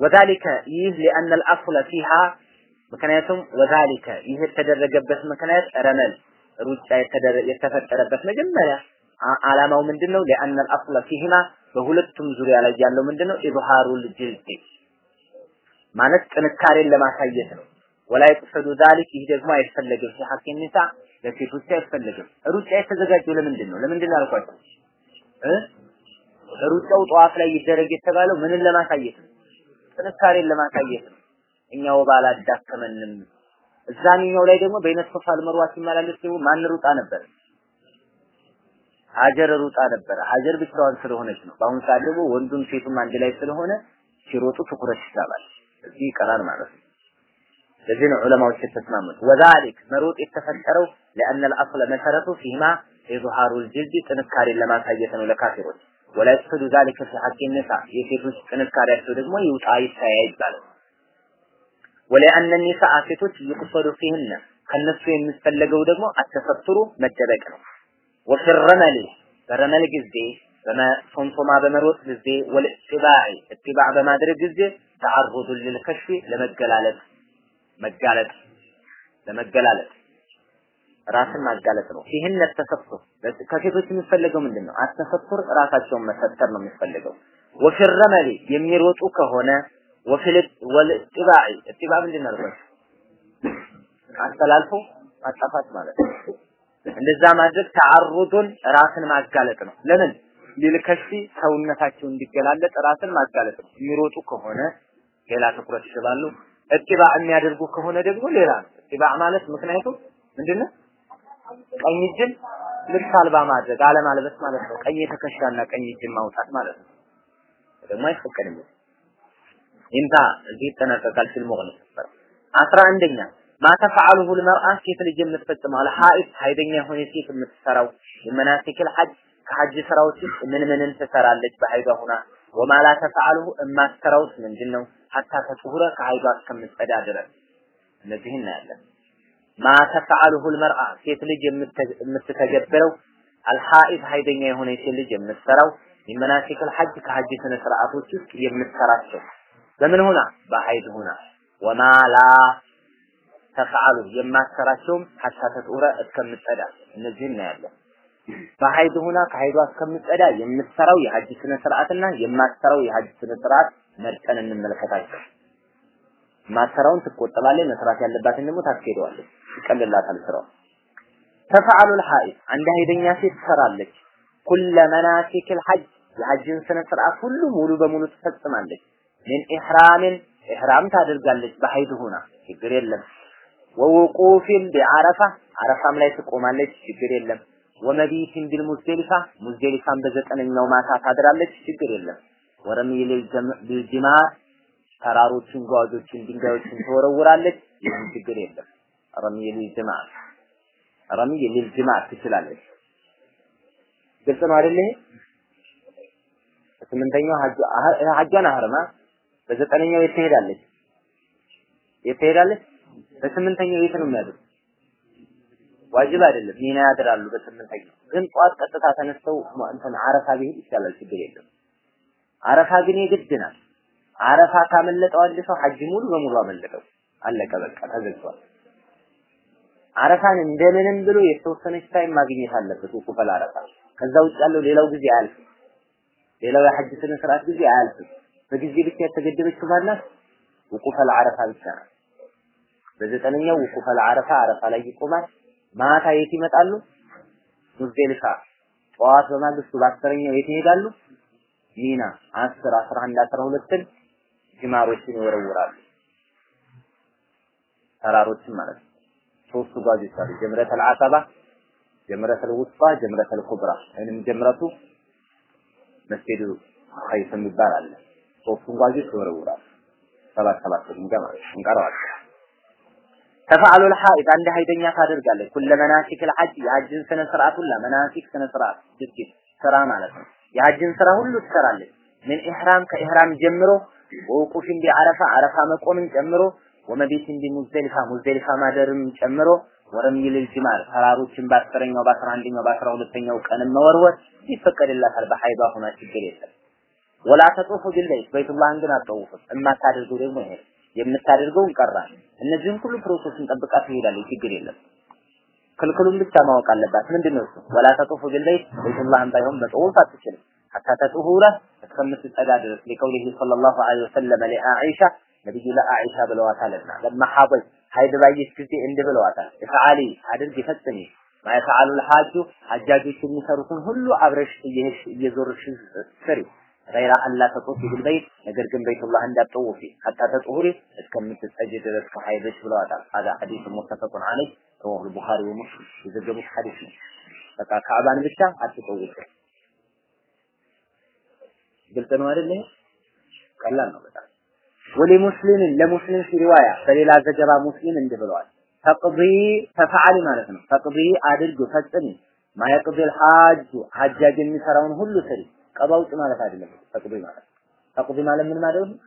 وذلك ይህ لأن الأصل فيها ምክንያቱም وذلك ይህ የተደረገበት ምክንያት رمل ሩጫ የተፈጠረበት መጀመሪያ አላማው ምንድነው ነው? لأن الأصل በሁለቱም ዙሪያ ላይ ያለው ምንድነው ነው? إظهار الجلد ማለት ጥንካሬን ለማሳየት ነው። ولا يقصد ذلك ይህ ደግሞ አይፈለግም። حق النساء ለሴቶች አይፈለግም። ሩጫ የተዘጋጀው ለምንድን ነው? ለምንድን ነው? እ ሩጫው ጠዋት ላይ ይደረግ የተባለው ምንን ለማሳየት ነው? ጥንካሬን ለማሳየት ነው። እኛ ወባ እዛኛው ላይ ደግሞ በይነ ሶፋ ሲመላለስ ደግሞ ማን ሩጣ ነበር? ሀጀር ሩጣ ነበረ። ሀጀር ብቻዋን ስለሆነች ነው። በአሁኑ ሰዓት ደግሞ ወንዱም ሴቱም አንድ ላይ ስለሆነ ሲሮጡ ትኩረት ይሳባል። እዚህ ይቀራል ማለት ነው። لذين علماء الشتسمام وذلك مروض التفسروا لأن الأصل مسرط فيما في ظهار الجلد تنكار لما سيئتن لكافر ولا يسخد ذلك في حق النساء. يسير تنكار يسود ما يوت آي السيئة ولأن النساء آفتت يقصد فيهن. كالنصف المستلقوا دقمو التفسر مجبك وفي الرمل الرمل جزي بما صنصو ما بمروض جزي والاتباع اتباع بما درج جزي تعرض للكشف لمجلالك መጋለጥ ለመገላለጥ ራስን ማጋለጥ ነው። ይህን ተሰፍቶ ከሴቶች የሚፈለገው ምንድን ነው? አተሰፍር ራሳቸውን መሰተር ነው የሚፈለገው። ወፊ ረመሊ የሚሮጡ ከሆነ ወፊል ወልእትባዕ እትባዕ ምንድን ነው? አስተላልፎ ማጣፋት ማለት ነው። እንደዛ ማድረግ ተዓሩዱን ራስን ማጋለጥ ነው። ለምን ሊልከሺ ሰውነታቸው እንዲገላለጥ ራስን ማጋለጥ ነው። የሚሮጡ ከሆነ ሌላ ትኩረት ይስባሉ። እጥባዕ የሚያደርጉ ከሆነ ደግሞ ሌላ ነው። እጥባዕ ማለት ምክንያቱም ምንድነው? ቀኝ እጅን ልብስ አልባ ማድረግ አለማልበስ ማለት ነው። ቀኝ ትከሻና ቀኝ እጅን ማውጣት ማለት ነው። ደግሞ አይፈቀድም። ኢንታ እዚህ ይጠነቀቃል ሲል ሙግኒስ አስራ አንደኛ ማተፈዓሉሁ ልመርአ ሴት ልጅ የምትፈጽመው አልሐኢድ ሀይደኛ የሆነ ሴት የምትሰራው የመናሲክል ሐጅ ከሐጅ ስራዎች ምን ምንን ትሰራለች በሀይዷ ሁና ወማላ ተፈዓሉሁ እማትሰራውስ ምንድን ነው? ሀታ ተጥሁረ ከሀይዷ እስከምትጸዳ ድረስ እነዚህ እናያለን። ማ ተፈዓሉሁ ልመርአ ሴት ልጅ የምትተገብረው አልሐኢድ ሀይደኛ የሆነ ሴት ልጅ የምትሰራው የመናሲክል ሐጅ ከሐጅ ስነ ስርዓቶች ውስጥ የምትሰራቸው በምን ሁና በሀይድ ሁና ወማላ ተፈዓሉ የማትሰራቸውም ሀታ ተጥሁረ እስከምትጸዳ እነዚህ እናያለን። በሀይድ ሆና ከሀይዷ እስከምትጸዳ የምትሰራው የሀጅ ስነ ስርዓትና የማትሰራው የሀጅ ስነ ስርዓት መርጠን እንመለከታቸው። ማሰራውን ትቆጠባለች፣ መስራት ያለባትን ደግሞ ታስኬደዋለች። ይቀልላታል ስራው። ተፈዓሉል ሐኢድ አንድ ሀይደኛ ሴት ትሰራለች። ኩለ መናሲክል ሐጅ የሐጅን ስነ ስርዓት ሁሉ ሙሉ በሙሉ ትፈጽማለች። ምን ኢሕራምን ኢሕራም ታደርጋለች በሀይድ ሆና ችግር የለም። ወውቁፊን ቢአረፋ አረፋም ላይ ትቆማለች ችግር የለም። ወመቢትን ቢልሙዝደሊፋ ሙዝደሊፋን በዘጠነኛው ማታ ታድራለች ችግር የለም። ወረሚ ቢልጅማር ተራሮችን፣ ጓዞችን፣ ድንጋዮችን ትወረውራለች ይህም ችግር የለም። ረሚ ሊልጅማር ረሚ ሊልጅማር ትችላለች። ግልጽ ነው አይደል? ይሄ በስምንተኛው ሐጇን አህርማ በዘጠነኛው የት ትሄዳለች? የት ትሄዳለች? በስምንተኛው የት ነው የሚያድሩ? ዋጅብ አይደለም። ሚና ያድራሉ በስምንተኛው። ግን ጠዋት ቀጥታ ተነስተው እንትን አረፋ ቢሄድ ይቻላል፣ ችግር የለም። አረፋ ግን የግድ ናት። አረፋ ካመለጠው አንድ ሰው ሐጅ ሙሉ በሙሉ አመለጠው። አለቀ በቃ ተዘግቷል። አረፋን እንደምንም ብሎ የተወሰነች time ማግኘት አለበት وقوف عرفة። ከዛ ውጭ ያለው ሌላው ጊዜ አያልፍም። ሌላው የሐጅ ስነ ስርዓት ጊዜ አያልፍም። በጊዜ ብቻ የተገደበችው ማናት? ውቁፈል አረፋ ብቻ ናት። በዘጠነኛው ውቁፈል አረፋ አረፋ ላይ ይቆማል። ማታ የት ይመጣሉ? ሙዝደሊፋ። ጠዋት በማግስቱ በአስረኛው የት ይሄዳሉ? ሚና አስር አስራ አንድ አስራ ሁለትን ጅማሮችን ይወረውራሉ። ተራሮችን ማለት ነው። ሶስቱ ጓዞች አሉ። ጀምረተል አቀባ፣ ጀምረተል ውስጣ፣ ጀምረተል ኩብራ ወይንም ጀምረቱ መስጊዱ ኸይፍ የሚባል ሶስቱን ጓዞች ይወረውራሉ። ሰባት ሰባት ድንጋይ ማለት እንቀረዋለን። ተፈዓሉ ልሓኢድ አንድ ሀይደኛ ታደርጋለች። ኩለ መናሲክ ልሐጅ ስነ ስርዓት ሁላ መናሲክ ስነ ስርዓት ድርጊት ስራ ማለት ነው። የሀጅን ስራ ሁሉ ትሰራለች። ምን ኢሕራም ከኢህራም ጀምሮ ወውቁፍን ቢአረፋ አረፋ መቆምን ጨምሮ والمبيت بمزدلفة ሙዝደሊፋ ማደርም ጨምሮ ورمي الجمار ተራሮችን በአስረኛው በአስራ አንደኛው በአስራ መወርወር ይፈቀድላታል። በሀይድ ሆና ችግር የለም። ولا تطوف بالبيت በይቱላህን ግን አትጠውፉም። የማታደርገው ደግሞ ይሄ የምታደርገውን ቀራል። እነዚህን ሁሉ process ን ጠብቃ ትሄዳለች። ችግር የለም። ክልክሉን ብቻ ማወቅ አለባት። ምንድነው እሱ? ولا تطوف بالبيت በይቱላህን ባይሆን በጠውፍ አትችልም። حتى تطهر እስከምትጸዳ ድረስ لقوله صلى الله عليه وسلم لعائشة ነብዩ ለአኢሻ ብለዋታልና لما ሀይድ ባየች ጊዜ እንዲህ ብለዋታል። افعلي አድርግ ፈጽሚ ما يفعل الحاج ሐጃጆች የሚሰሩትን ሁሉ አብረሽ እየዞርሽ ስሪ غير ألا تطوفي بالبيت ነገር ግን በይቱላህ እንዳትጠውፊ حتى تطهري እስከምትጸጂ ድረስ ከሐይድሽ ብለዋታል። هذا حديث متفق عليه رواه البخاري ومسلم የዘገቡት ሐዲስ ነው። በቃ ካዕባን ብቻ አትጠውፊ። ግልጽ ነው አይደል? ቀላል ነው በጣም ወለሙስሊም ለሙስሊም ሲ ሪዋያ በሌላ ዘገባ ሙስሊም እንዲህ ብለዋል። ተቅዲ ተፈዓሊ ማለት ነው። ተቅዲ አድርግ ፈጽም ማየቅዲ ልሓጁ ሐጃጅ የሚሰራውን ሁሉ ስሪ ቀባ ውጭ ማለት አይደለም። ፈቅዱ ማለት ፈቅዱ ማለት ምን ማለት ነው?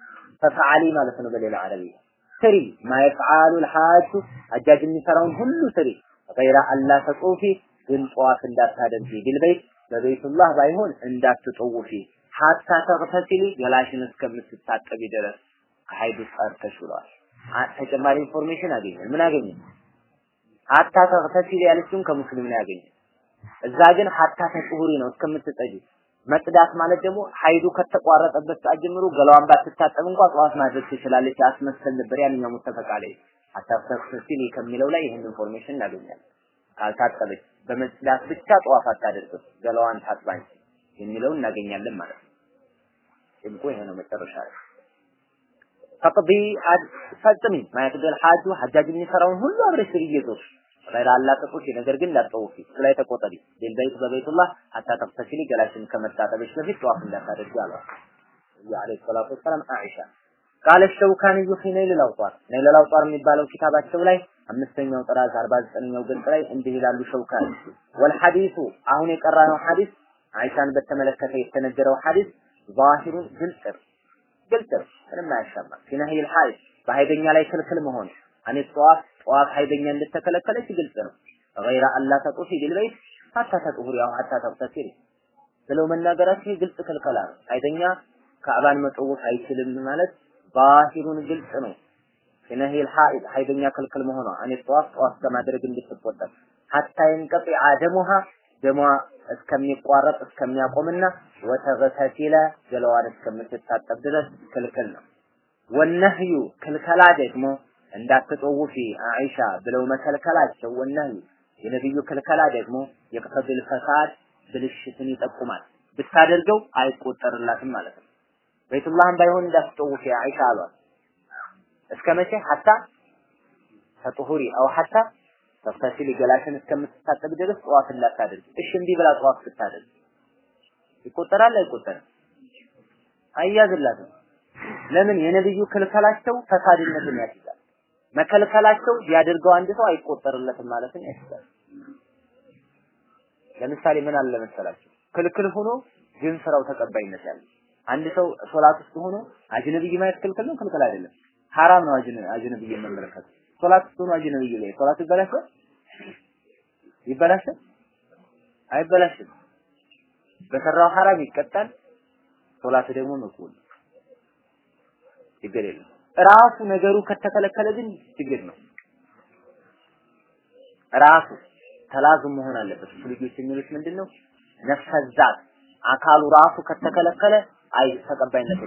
ፈፈዓሊ ማለት ነው በሌላ አረብኛ ስሪ ማይፍዓሉ ልሓጁ አጃጅ የሚሰራውን ሁሉ ስሪ ገይረ አላ ተጡፊ ግን ጠዋፍ እንዳታደርጊ بالبيت በቤቱላህ ባይሆን እንዳትጠውፊ حتى تغتسلي ገላሽን እስከምትታጠቢ ድረስ ከሀይዱ ጸርተሽ ብለዋል። ተጨማሪ information አገኘን። ምን አገኘን? حتى تغتسلي ያለችውን ከሙስሊም ነው ያገኘን። እዛ ግን حتى تطهري ነው እስከምትጠጂ መጽዳት ማለት ደግሞ ሀይዱ ከተቋረጠበት ሰዓት ጀምሮ ገላዋን ባትታጠብ እንኳን ጠዋት ማድረግ ትችላለች። አስመሰል ነበር ያንኛው متفق حتى تغتسلي ከሚለው ላይ ይህን information እናገኛለን። ካልታጠበች በመጽዳት ብቻ ጠዋፍ አታደርግም፣ ገላዋን ታጥባኝ የሚለውን እናገኛለን ማለት ነው። ጭምቁ ይሄ ነው መጨረሻ ላይ فاقضي ፈጽሚ ما يفعل الحاج ሐጃጅ የሚሰራውን ሁሉ አብረሽ እየዞርሽ غير ألا تطوفي ነገር ግን እንዳትጠውፊ ላይ ተቆጠቢ። بالبيت በበይቱላህ حتى تغتسلي ገላሽን ከመታጠብሽ በፊት ጠዋፍ እንዳታደርጊ አሏት ነብዩ عليه الصلاة والسلام አኢሻ قال الشوكاني في نيل الأوطار። ነይል አውጣር የሚባለው ኪታባቸው ላይ አምስተኛው ጥራዝ 49ኛው ገጽ ላይ እንዲህ ይላሉ ሸውካን። والحديث አሁን የቀራነው ሐዲስ አይሻን በተመለከተ የተነገረው ሐዲስ ظاهر ግልጽ ግልጽ ምንም አያሻማ። في نهي الحائض በሀይደኛ ላይ ክልክል መሆን عن الطواف ጠዋፍ ሀይደኛ እንደተከለከለች ግልጽ ነው። غير ألا تطوفي بالبيت حتى تطهري ያው حتى تغتسلي ብለው መናገራቸው ግልጽ ክልከላ ነው። ሀይደኛ ካዕባን መጠወፍ አይችልም ማለት ዛሂሩን ግልጽ ነው። ፊነሂል ሐይድ ሀይደኛ ክልክል መሆኗ አኔ ጠዋፍ ጠዋፍ ከማድረግ እንድትቆጠብ ሀታ ይንቀጢ አደሙሃ ደሟ እስከሚቋረጥ እስከሚያቆምና ወተገተሲለ ገለዋን እስከምትታጠብ ድረስ ክልክል ነው። ወነህዩ ክልከላ ደግሞ እንዳትጠውፊ አይሻ ብለው መከልከላቸው ወነህዩ የነብዩ ክልከላ ደግሞ የቅተብል ፈሳድ ብልሽትን ይጠቁማል። ብታደርገው አይቆጠርላትም ማለት ነው። ቤቱላህም ባይሆን እንዳትጠውፊ አይሻ አሏት። እስከ መቼ ሐታ ተጡሁሪ አው ሐታ ተፍታሲል ገላሽን እስከምትታጠብ ድረስ ጠዋፍ እንዳታደርግ። እሺ እምቢ ብላ ጠዋፍ ስታደርግ ይቆጠራል አይቆጠርም? አያዝላትም። ለምን የነብዩ ክልከላቸው ፈሳድነትን ያስይዛል። መከልከላቸው ያደርገው አንድ ሰው አይቆጠርለትም ማለትን ያስይዛል። ለምሳሌ ምን አለ መሰላችሁ? ክልክል ሆኖ ግን ስራው ተቀባይነት ያለው አንድ ሰው ሶላት ውስጥ ሆኖ አጅነብይ ማየት ክልክል ነው? ክልክል አይደለም። ሐራም ነው አጅነብይ መመለከት። ሶላት ውስጥ ሆኖ አጅነብይ ላይ ሶላት ይበላሻል? ይበላሻል? አይበላሽም። በሰራው ሐራም ይቀጣል። ሶላት ደግሞ መቅቡል ችግር የለም። ራሱ ነገሩ ከተከለከለ ግን ችግር ነው። ራሱ ተላዙም መሆን አለበት። ልጆች የሚሉት ምንድነው? ነፈዛት አካሉ ራሱ ከተከለከለ አይ ተቀባይነት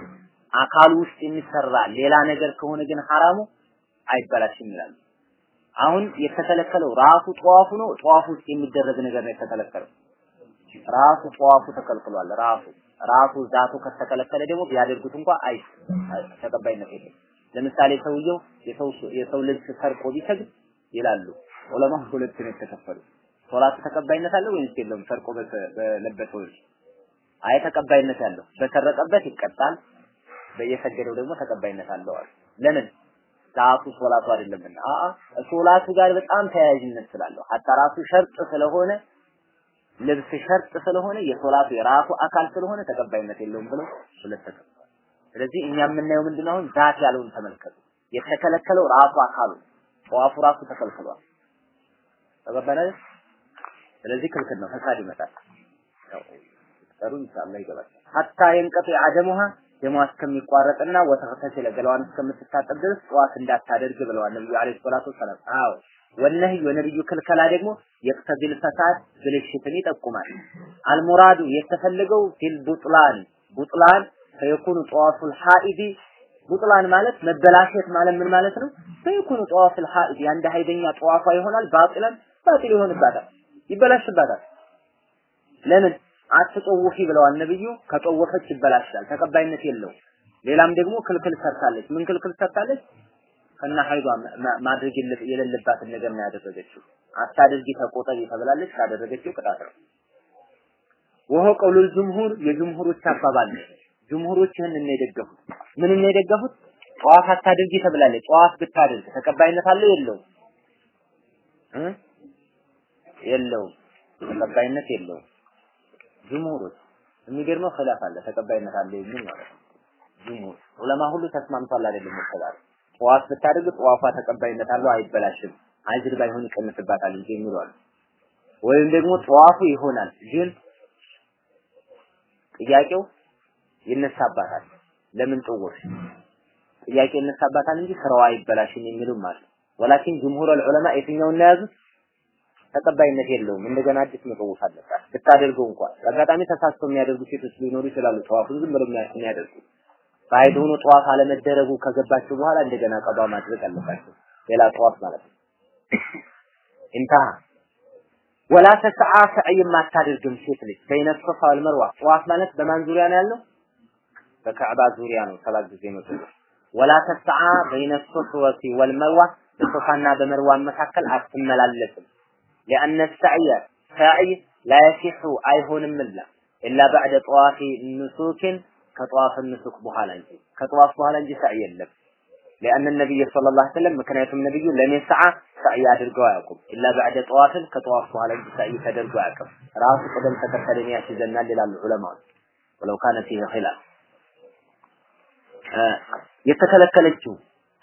አካሉ ውስጥ የሚሰራ ሌላ ነገር ከሆነ ግን ሐራሙ አይበላሽም ይላሉ። አሁን የተከለከለው ራሱ ጠዋፉ ነው። ጠዋፉ ውስጥ የሚደረግ ነገር ነው የተከለከለው። ራሱ ጠዋፉ ተከልክሏል። ራሱ ራሱ ዛቱ ከተከለከለ ደግሞ ቢያደርጉት እንኳን አይ ተቀባይነት የለም። ለምሳሌ ሰውየው የሰው የሰው ልብስ ሰርቆ ቢሰግድ ይላሉ ዑለማ ሁለት ነው የተከፈሉ። ሶላት ተቀባይነት አለው ወይስ የለውም? ሰርቆ በለበሰው ልብስ አይ ተቀባይነት ያለው በሰረቀበት ይቀጣል፣ በየሰገደው ደግሞ ተቀባይነት አለው ለምን? ዛቱ ሶላቱ አይደለምና። አአ ሶላቱ ጋር በጣም ተያያዥነት ስላለው ራሱ ሸርጥ ስለሆነ ልብስ ሸርጥ ስለሆነ የሶላቱ የራሱ አካል ስለሆነ ተቀባይነት የለውም ብለው ሁለት ተከፍሏል። ስለዚህ እኛ የምናየው ምንድነው አሁን ዛት ያለውን ተመልከቱ። የተከለከለው ራሱ አካሉ ጠዋፉ ራሱ ተከልክሏል። ተቀበለ። ስለዚህ ክልክል ነው፣ ፈሳድ ይመጣል። ጠሩ ኢንሻአላህ ይገባል። ሀታ የንቀጥ አደሙሃ ደሟ እስከሚቋረጥና ወተፈተለ ገላዋን እስከምትታጠብ ድረስ ጠዋት እንዳታደርግ ብለዋል ነብዩ አለይሂ ሰላቱ ወሰላም። አዎ ወነህይ የነብዩ ክልከላ ደግሞ የቅተቢል ፈሳድ ብልሽትን ይጠቁማል። አልሙራዱ የተፈለገው ፊል ቡጥላን ቡጥላን ፈየኩኑ ጠዋፉል ሐኢዲ ቡጥላን ማለት መበላሸት ማለት ምን ማለት ነው? ፈየኩኑ ጠዋፉል ሐኢዲ አንድ ሀይደኛ ጠዋፏ ይሆናል ባጢለን ባጢል ይሆንባታል፣ ይበላሽባታል። ለምን አትጠውፊ ብለዋል ነብዩ። ከጠወፈች ይበላሻል፣ ተቀባይነት የለው። ሌላም ደግሞ ክልክል ሰርታለች። ምን ክልክል ሰርታለች? ከና ሀይዷ ማድረግ የሌለባትን ነገር ነው ያደረገችው። አታድርጊ ተቆጠቢ ተብላለች። ካደረገችው ቅጣት ነው። ወሆ ቀውሉል ጅምሁር የጅምሁሮች አባባል ነው። ጅምሁሮች ይህንን ነው የደገፉት። ምን ነው የደገፉት? ጠዋፍ አታድርጊ ተብላለች። ጠዋፍ ብታደርግ ተቀባይነት አለው የለውም? እ የለውም ተቀባይነት የለውም። ጅምሁሮች የሚገርመው ኺላፍ አለ፣ ተቀባይነት አለ የሚል ማለት ጅምሁር ዑለማ ሁሉ ተስማምቷል አይደለም መሰላል ጠዋፍ ብታደርግ ጠዋፏ ተቀባይነት አለው፣ አይበላሽም፣ አጅር ባይሆን ይቀንስባታል እንጂ የሚሉ ወይም ደግሞ ጠዋፉ ይሆናል ግን ጥያቄው ይነሳባታል። ለምን ጠወፍሽ? ጥያቄ ይነሳባታል እንጂ ስራዋ አይበላሽም የሚሉም አሉ። ወላኪን ጅምሁር ዑለማ የትኛውን የያዙት ተቀባይነት የለውም። እንደገና አዲስ መጠወፍ አለባት ብታደርገው እንኳን አጋጣሚ ተሳስቶ የሚያደርጉ ሴቶች ሊኖሩ ይችላሉ። ጠዋፉን ዝም ብለው የሚያደርጉ ባይድ ሆኖ ጠዋፍ አለመደረጉ ከገባቸው በኋላ እንደገና ቀባ ማድረግ አለባቸው። ሌላ ጠዋፍ ማለት ነው። እንተሃ ወላ ተሰዓ ሰዕይም አታደርግም ሴት ልጅ በይነ ሶፋ ወልመርዋ ጠዋፍ ማለት በማን ዙሪያ ነው ያለው? በካዕባ ዙሪያ ነው ሰባት ጊዜ ነው። ወላ ተሰዓ በይነ ሶፍወቲ ወልመርዋ በሶፋና በመርዋ መካከል አትመላለስም። لأن السعي سعي لا يصح አይሆንም إلا بعد طواف نسوك ከጠዋፍ ንሱክ በኋላ እንጂ ከጠዋፍ በኋላ እንጂ ሰዕይ የለም። لأن النبي صلى الله عليه وسلم ምክንያቱም ነብዩ ለኔ ሰዓ ሰዕይ አድርገው አያውቁም። ኢላ بعد ጠዋፍን ከጠዋፍ በኋላ እንጂ ሰዕይ ተደርጎ አያውቅም። ራሱ ቅደም ተከተልን ያስይዘናል ይላሉ ዑለማዎች። ወለው ካነ ፊህ ኺላፍ የተከለከለችው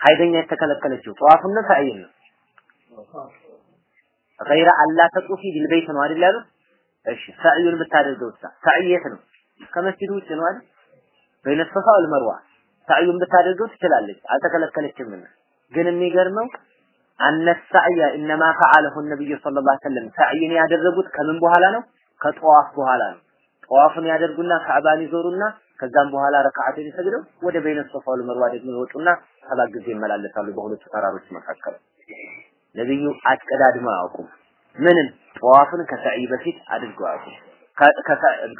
ሀይደኛ የተከለከለችው ጠዋፍና ሰዕይ ነው። ገይረ አላ ተጡፊ ቢልበይት ነው አይደል ያሉት? እሺ ሰዕዩን ብታደርገው የት ነው? ከመስጂዱ ውጭ ነው አይደል? በይነ ሶፋ ወልመርዋ ብታደርገው ትችላለች፣ አልተከለከለችምና። ግን የሚገርመው አነ ሰዕየ ኢነማ ፈዓለሁ ነብዩ ሰለላሁ ዐለይሂ ወሰለም ሰዕይን ያደረጉት ከምን በኋላ ነው? ከጠዋፍ በኋላ ነው። ጠዋፍን ያደርጉና ካዕባን ይዞሩና ከዛም በኋላ ረካዓትን ይሰግደው ወደ በይነ ሶፋ ወልመርዋ ደግሞ ይወጡና ሰባት ጊዜ ይመላለሳሉ በሁለቱ ተራሮች መካከል። ነብዩ አስቀዳድመው አያውቁም። ምንም ጠዋፍን ከሰዕይ በፊት አድርገው አያውቁም።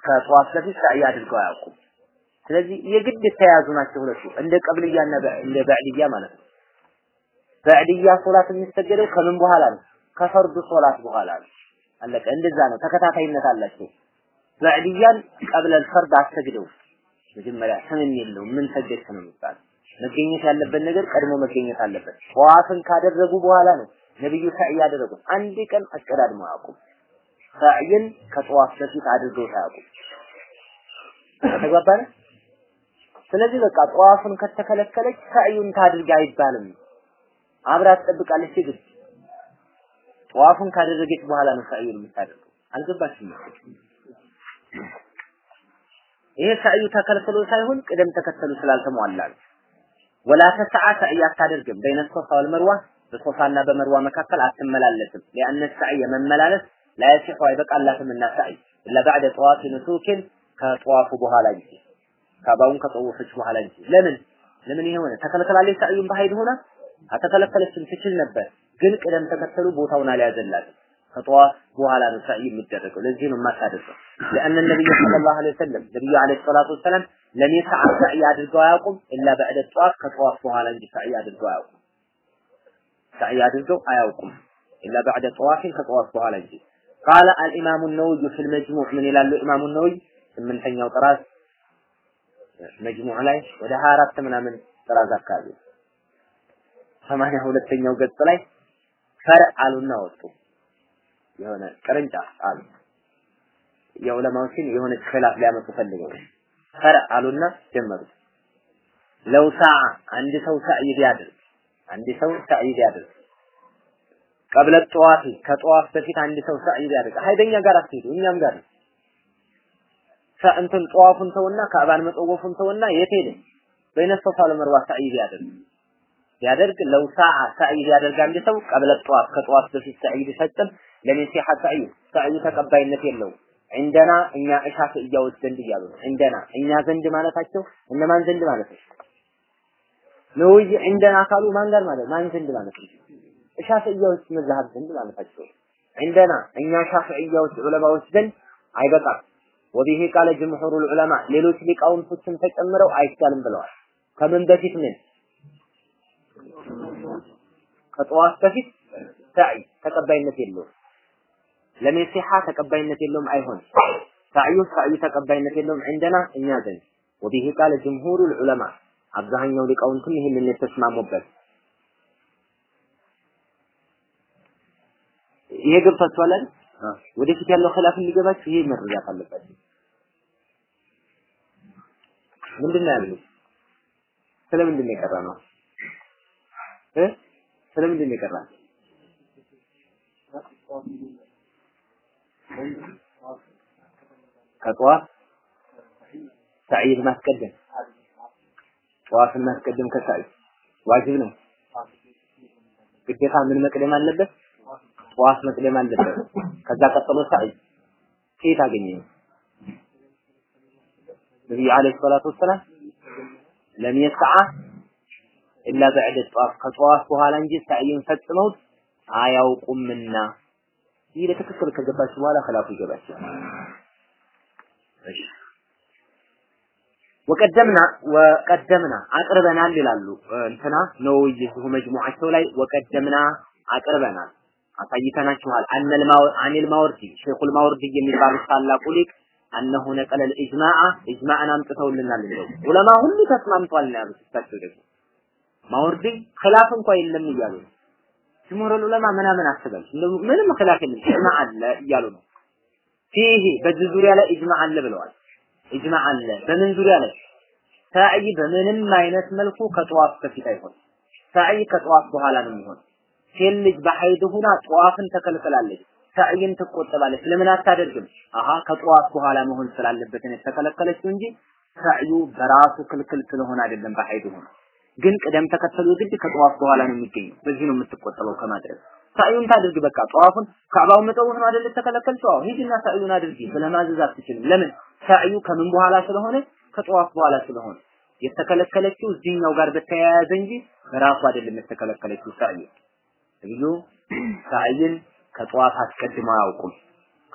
ከጠዋፍ በፊት ሰዕይ አድርገው አያውቁም። ስለዚህ የግድ የተያዙ ናቸው ሁለቱ እንደ ቀብልያና እንደ በዕድያ ማለት ነው። በዕድያ ሶላት የሚሰገደው ከምን በኋላ ነው? ከፈርዱ ሶላት በኋላ ነው። አለቀ። እንደዛ ነው። ተከታታይነት አላቸው። በዕድያን ቀብለል ፈርድ አሰግደው መጀመሪያ ስምም የለውም። ምን ሰገድክ ነው መገኘት ያለበት ነገር ቀድሞ መገኘት አለበት። ጠዋፍን ካደረጉ በኋላ ነው ነብዩ ሰዕይ ያደረጉት። አንድ ቀን አስቀዳድመው አያውቁም። ሰዕይን ከጠዋፍ በፊት አድርገው አያውቁም። ተግባባን? ስለዚህ በቃ ጠዋፍን ከተከለከለች ሰዕዩን ታድርግ አይባልም። አብራ ትጠብቃለች ግን ጠዋፉን ካደረገች በኋላ ነው ሰዕዩን የምታደርገው። አልገባችም? ይሄ ሰዕዩ ተከልክሎ ሳይሆን ቅደም ተከተሉ ስላልተሟላ ነው። ወላ ተሰዓ ሰዕይ አታደርግም በይነ ሶፋ ወልመርዋ በሶፋና በመርዋ መካከል አትመላለስም። ሊአነ ሰዕይ መመላለስ ላ የሲሑ አይበቃላትም እና ሰዕይ ኢላ ባዕደ ጠዋፊ ንሱክን ከጠዋፉ በኋላ እንጂ ካባውን ከጠወፈች በኋላ እንጂ። ለምን? ለምን ይሄ ሆነ? ተከለከላለች ሰዕዩን ሆና አተከለከለችም ትችል ነበር ግን ቅደም ተከተሉ ቦታውን አልያዘላትም ከጠዋፍ በኋላ ነው ሰዕይ የሚደረገው። ለዚህ ነው የማታደርገው ለአነ ነብዩ ሰለላሁ ዐለይሂ ወሰለም ነብዩ ዐለይሂ ሰላቱ ወሰላም ለም የሰዓ ሰዕይ አድርገው አያውቁም ኢላ በዕደ ጠዋፍ ከጠዋፍ በኋላ እንጂ ሰዕይ አድርገው አያውቁም። ሰዕይ አድርገው አያውቁም ኢላ በዕደ ጠዋፊን ከጠዋፍ በኋላ እንጂ። ቃለ አልኢማሙ ነወዊ ፊል መጅሙዕ ምን ይላሉ ኢማሙ ነወዊ ስምንተኛው ጥራዝ መጅሙዕ ላይ ወደ 24 ምናምን ጥራዝ አካባቢ ሰማንያ ሁለተኛው ገጽ ላይ ፈርዕ አሉና ወጡ የሆነ ቅርንጫፍ አሉ። የዑለማዎችን የሆነ ኺላፍ ሊያመጡ ፈልገው ፈርዕ አሉና ጀመሩ። ለው ሰዓ አንድ ሰው ሰዕይ ቢያደርግ አንድ ሰው ሰዕይ ቢያደርግ ቀብለ ጠዋፊ ከጠዋፍ በፊት አንድ ሰው ሰዕይ ቢያደርግ ሀይደኛ ጋር አትሄዱ እኛም ጋር እንትን ጠዋፉን ተውና ካዕባን መጠወፉን ተውና የት ሄደ? በይነ ሶፋ ለመርዋ ሰዕይ ቢያደርግ ቢያደርግ ለው አንድ ሰው ቀብለ ጠዋፍ ከጠዋፍ በፊት ሰዕይ ቢፈጽም ለሚሲሐ ሰዕዩ? ሰዕዩ ተቀባይነት የለው እንደና እኛ እሻፍዕያዎች ዘንድ እያሉ ነው። እኛ ዘንድ ማለታቸው እነማን ዘንድ ማለት ነው? ነውይ እንደና ካሉ ማን ጋር ማለት ማን ዘንድ ማለት ነው? እሻፍዕያዎች መዛሀብ ዘንድ ማለታቸው እንደና እኛ ሻፍዕያዎች ዑለማዎች ዘንድ አይበቃም። ወቢሂ ቃለ ጅምሁሩል ዑለማ ሌሎች ሊቃውንቶችም ተጨምረው አይቻልም ብለዋል። ከምን በፊት ምን? ከጠዋፍ በፊት ሰዕይ ተቀባይነት የለውም ለሜሲሐ ተቀባይነት የለውም አይሆን ሰዕዩ ሰዕዩ ተቀባይነት የለውም እንደና እኛ ዘንድ። ወቢሂ ቃለ ጅምሁሩል ዑለማ አብዛኛው ሊቃውንትም ይህንን የተስማሙበት። ይሄ ገብታችኋል አይደል ወደፊት ያለው ኺላፍ እንዲገባችሁ ይሄ መረዳት አለባችሁ ምንድን ነው ያለው ስለምንድን ነው የቀረ ነው እ? ስለምንድን ነው ከጠዋፍ ሰዒድ ማስቀደም ጠዋፍን ማስቀደም ከሰዒድ ዋጅብ ነው። ግዴታ ምን መቅደም አለበት? ጠዋፍ መቅደም አለበት። ከዛ ቀጥሎ ሰዒድ ከየት አገኘ? ነብዩ አለይሂ ሰላቱ ወሰላም ለም የስዓ ኢላ በዕደ ጠዋፍ። ከጠዋፍ በኋላ እንጂ ሰዕይን ፈጽመውት አያውቁምና ይህ ለትክክል ከገባችሁ በኋላ ኸላፉ ይገባችኋል እሺ። وقدمنا وقدمنا አቅርበናል ይላሉ። እንትና ነው ይሁ መጅሙዓቸው ላይ وقدمنا አቅርበናል። አሳይተናችኋል። أن عن الماوردي ሼኹል ማወርዲ የሚባሉት ታላቁ ሊቅ أنه نقل الإجماع ኢጅማዕን አምጥተውልናል እንደው ዑለማ ሁሉ ተስማምቷል ነው ያሉት። እሳቸው ደግሞ ማወርዲ ኺላፍ እንኳን የለም እያሉ ነው ጅምሁር ዑለማ ምናምን አስበል። ምንም ኺላፍ ኢጅማዕ አለ እያሉ ነው። ፊሂ በዚህ ዙሪያ ላይ ኢጅማዕ አለ ብለዋል። ኢጅማዕ አለ። በምን ዙሪያ ላይ? ሳዕይ በምንም አይነት መልኩ ከጠዋፍ በፊት አይሆን። ሳዕይ ከጠዋፍ በኋላ ነው የሚሆን። ሴት ልጅ በሐይድ ሁና ጠዋፍን ተከልክላለች። ሳዕይን ትቆጠባለች። ለምን አታደርግም? አሃ ከጠዋፍ በኋላ መሆን ስላለበት ነው የተከለከለችው እንጂ ሳዕዩ በራሱ ክልክል ስለሆነ አይደለም በሐይድ ሁና ግን ቅደም ተከተሉ ግድ ከጠዋፍ በኋላ ነው የሚገኘው። በዚህ ነው የምትቆጠበው ከማድረግ። ሳዕዩን ታድርግ በቃ ጠዋፉን ካዕባው መጠወፍ ነው አይደል ተከለከልሽው አዎ ሂድና ሳዕዩን አድርጊ ስለማዘዝ አትችልም። ለምን? ሳዕዩ ከምን በኋላ ስለሆነ? ከጠዋፍ በኋላ ስለሆነ። የተከለከለችው እዚህኛው ጋር በተያያዘ እንጂ ራሱ አይደለም የተከለከለችው ሳዕዩ ነብዩ ሳዕይን ከጠዋፍ አስቀድመው አያውቁም